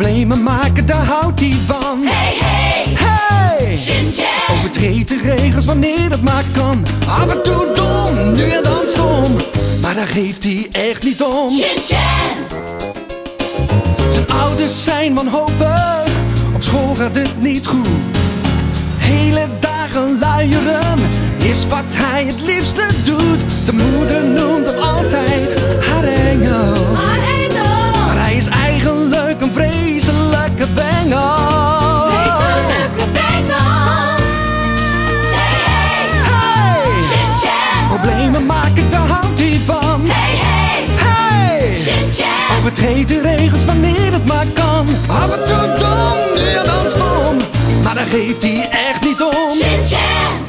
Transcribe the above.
Problemen maken, daar houdt hij van. Hey, hey, Hey! Shin-chan. Overtreedt de regels wanneer het maar kan. Af en toe dom, nu en dan stom. Maar daar geeft hij echt niet om. Zijn ouders zijn wanhopig, op school gaat het niet goed. Hele dagen luieren is wat hij het liefste doet. Zijn moeder Vergeet de regels wanneer het maar kan. Hou het toe dom, nu dan stom. Maar daar geeft hij echt niet om.